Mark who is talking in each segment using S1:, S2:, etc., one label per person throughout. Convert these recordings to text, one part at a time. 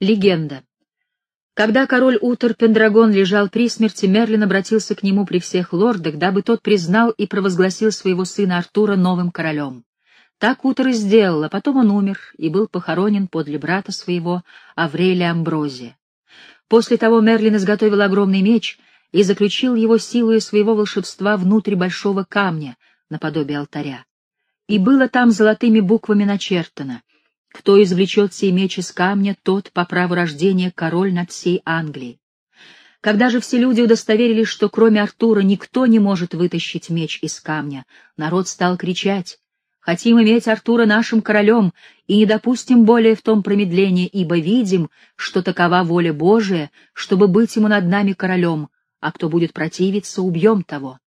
S1: Легенда. Когда король Утор Пендрагон лежал при смерти, Мерлин обратился к нему при всех лордах, дабы тот признал и провозгласил своего сына Артура новым королем. Так Утор и сделал, а потом он умер и был похоронен подле брата своего, Аврелия Амброзия. После того Мерлин изготовил огромный меч и заключил его силой своего волшебства внутрь большого камня, наподобие алтаря. И было там золотыми буквами начертано кто извлечет сей меч из камня, тот по праву рождения король над всей Англией. Когда же все люди удостоверились, что кроме Артура никто не может вытащить меч из камня, народ стал кричать «Хотим иметь Артура нашим королем и не допустим более в том промедления, ибо видим, что такова воля Божия, чтобы быть ему над нами королем, а кто будет противиться, убьем того».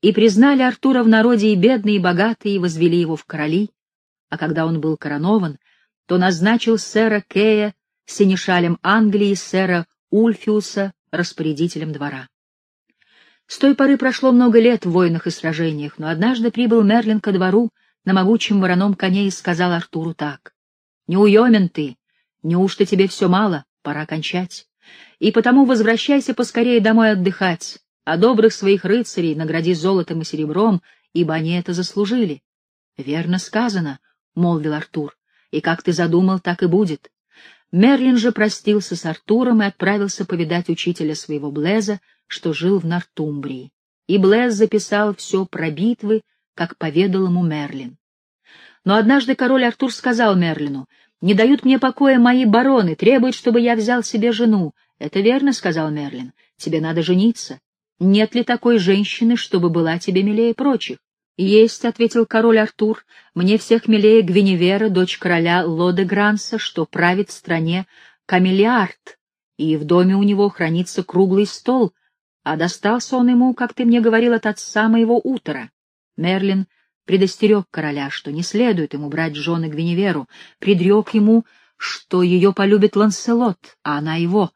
S1: И признали Артура в народе и бедные, и богатые, и возвели его в короли, а когда он был коронован, то назначил сэра Кея синешалем Англии, сэра Ульфиуса распорядителем двора. С той поры прошло много лет в войнах и сражениях, но однажды прибыл Мерлин ко двору на могучем вороном коне и сказал Артуру так. «Неуемен ты, неужто тебе все мало, пора кончать, и потому возвращайся поскорее домой отдыхать, а добрых своих рыцарей награди золотом и серебром, ибо они это заслужили». «Верно сказано», — молвил Артур, и как ты задумал, так и будет. Мерлин же простился с Артуром и отправился повидать учителя своего Блеза, что жил в Нортумбрии. И Блез записал все про битвы, как поведал ему Мерлин. Но однажды король Артур сказал Мерлину, «Не дают мне покоя мои бароны, требуют, чтобы я взял себе жену». «Это верно», — сказал Мерлин, — «тебе надо жениться. Нет ли такой женщины, чтобы была тебе милее прочих?» «Есть», — ответил король Артур, — «мне всех милее Гвиневера, дочь короля Лодегранса, что правит в стране Камелиард, и в доме у него хранится круглый стол, а достался он ему, как ты мне говорил, от отца моего утра». Мерлин предостерег короля, что не следует ему брать жены Гвиневеру, предрек ему, что ее полюбит Ланселот, а она его.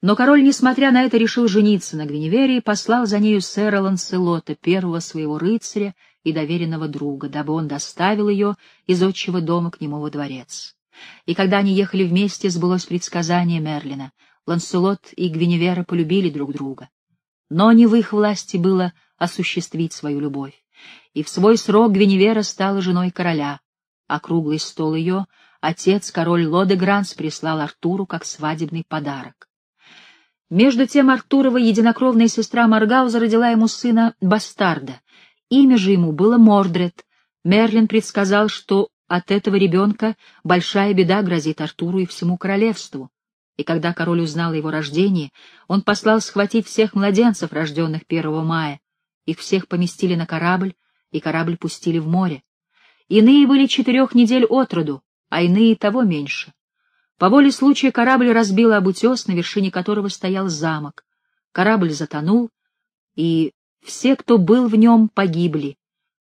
S1: Но король, несмотря на это, решил жениться на Гвиневере и послал за нею сэра Ланселота, первого своего рыцаря и доверенного друга, дабы он доставил ее из отчего дома к нему во дворец. И когда они ехали вместе, сбылось предсказание Мерлина. Ланселот и Гвиневера полюбили друг друга. Но не в их власти было осуществить свою любовь. И в свой срок Гвиневера стала женой короля, а круглый стол ее отец, король Лодегранс, прислал Артуру как свадебный подарок. Между тем Артурова единокровная сестра Маргауза родила ему сына Бастарда, Имя же ему было Мордред. Мерлин предсказал, что от этого ребенка большая беда грозит Артуру и всему королевству. И когда король узнал о его рождении, он послал схватить всех младенцев, рожденных 1 мая. Их всех поместили на корабль, и корабль пустили в море. Иные были четырех недель от роду, а иные того меньше. По воле случая корабль разбил об утес, на вершине которого стоял замок. Корабль затонул, и все, кто был в нем, погибли,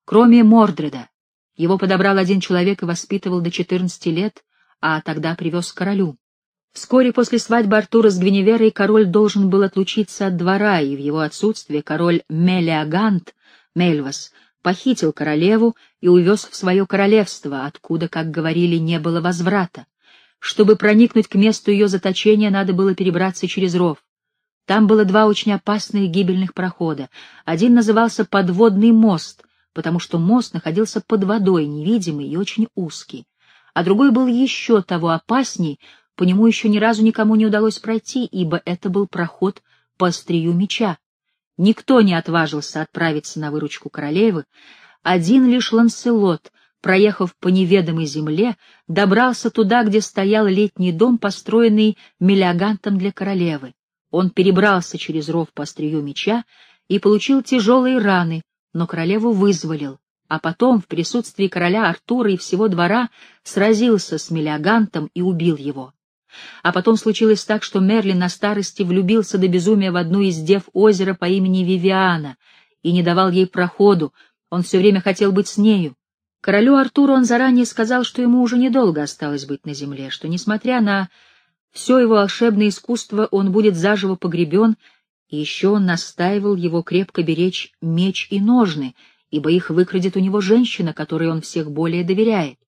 S1: кроме Мордреда. Его подобрал один человек и воспитывал до 14 лет, а тогда привез к королю. Вскоре после свадьбы Артура с Гвиневерой король должен был отлучиться от двора, и в его отсутствие король Мелиагант, Мельвас, похитил королеву и увез в свое королевство, откуда, как говорили, не было возврата. Чтобы проникнуть к месту ее заточения, надо было перебраться через ров. Там было два очень опасных гибельных прохода. Один назывался «Подводный мост», потому что мост находился под водой, невидимый и очень узкий. А другой был еще того опасней, по нему еще ни разу никому не удалось пройти, ибо это был проход по острию меча. Никто не отважился отправиться на выручку королевы. Один лишь Ланселот, проехав по неведомой земле, добрался туда, где стоял летний дом, построенный мелиагантом для королевы. Он перебрался через ров по острию меча и получил тяжелые раны, но королеву вызволил, а потом в присутствии короля Артура и всего двора сразился с Мелиагантом и убил его. А потом случилось так, что Мерлин на старости влюбился до безумия в одну из дев озера по имени Вивиана и не давал ей проходу, он все время хотел быть с нею. Королю Артуру он заранее сказал, что ему уже недолго осталось быть на земле, что, несмотря на все его волшебное искусство он будет заживо погребен, и еще он настаивал его крепко беречь меч и ножны, ибо их выкрадет у него женщина, которой он всех более доверяет.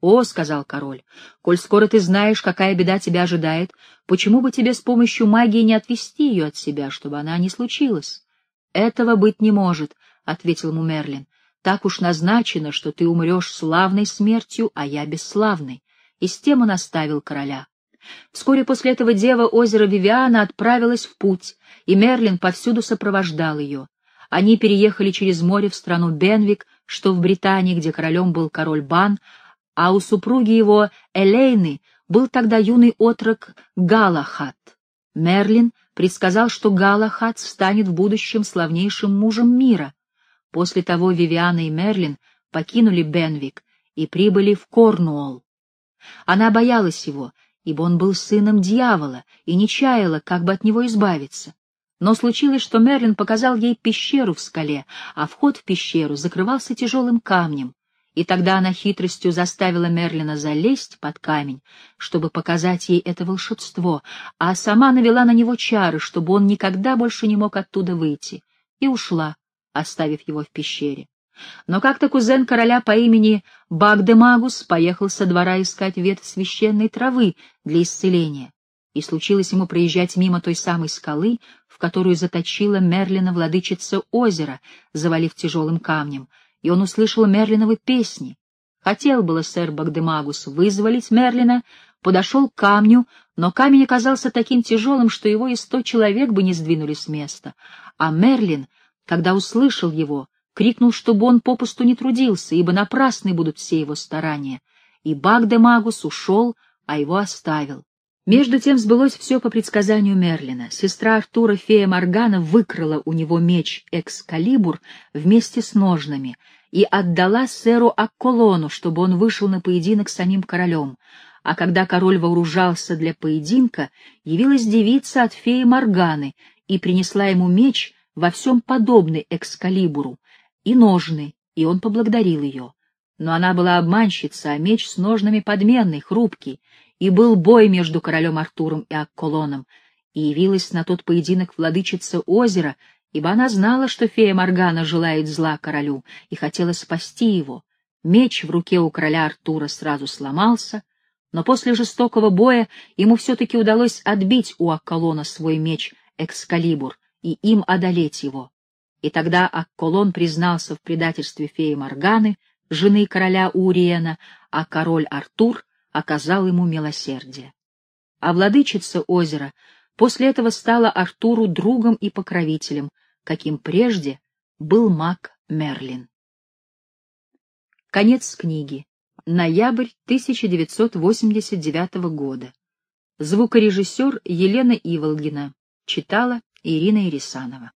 S1: «О», — сказал король, — «коль скоро ты знаешь, какая беда тебя ожидает, почему бы тебе с помощью магии не отвести ее от себя, чтобы она не случилась?» «Этого быть не может», — ответил ему Мерлин. «Так уж назначено, что ты умрешь славной смертью, а я бесславной». И с тем он оставил короля. Вскоре после этого дева озера Вивиана отправилась в путь, и Мерлин повсюду сопровождал ее. Они переехали через море в страну Бенвик, что в Британии, где королем был король Бан, а у супруги его Элейны был тогда юный отрок Галахат. Мерлин предсказал, что Галахат станет в будущем славнейшим мужем мира. После того Вивиана и Мерлин покинули Бенвик и прибыли в Корнуолл. Она боялась его, ибо он был сыном дьявола и не чаяла, как бы от него избавиться. Но случилось, что Мерлин показал ей пещеру в скале, а вход в пещеру закрывался тяжелым камнем и тогда она хитростью заставила Мерлина залезть под камень, чтобы показать ей это волшебство, а сама навела на него чары, чтобы он никогда больше не мог оттуда выйти, и ушла, оставив его в пещере. Но как-то кузен короля по имени Багдемагус поехал со двора искать ветвь священной травы для исцеления, и случилось ему проезжать мимо той самой скалы, в которую заточила Мерлина владычица озера, завалив тяжелым камнем — и он услышал Мерлиновы песни. Хотел было сэр Багдемагус вызволить Мерлина, подошел к камню, но камень оказался таким тяжелым, что его и сто человек бы не сдвинули с места. А Мерлин, когда услышал его, крикнул, чтобы он попусту не трудился, ибо напрасны будут все его старания. И Багдемагус ушел, а его оставил. Между тем сбылось все по предсказанию Мерлина. Сестра Артура, фея Моргана, выкрала у него меч Экскалибур вместе с ножнами и отдала сэру Акколону, чтобы он вышел на поединок с самим королем. А когда король вооружался для поединка, явилась девица от феи Морганы и принесла ему меч во всем подобный Экскалибуру и ножны, и он поблагодарил ее. Но она была обманщица, а меч с ножнами подменный, хрупкий, и был бой между королем Артуром и Акколоном, и явилась на тот поединок владычица озера, ибо она знала, что фея Моргана желает зла королю и хотела спасти его. Меч в руке у короля Артура сразу сломался, но после жестокого боя ему все-таки удалось отбить у Акколона свой меч Экскалибур и им одолеть его. И тогда Акколон признался в предательстве феи Морганы, жены короля Уриена, а король Артур оказал ему милосердие. А владычица озера после этого стала Артуру другом и покровителем, каким прежде был маг Мерлин. Конец книги. Ноябрь 1989 года. Звукорежиссер Елена Иволгина. Читала Ирина Ирисанова.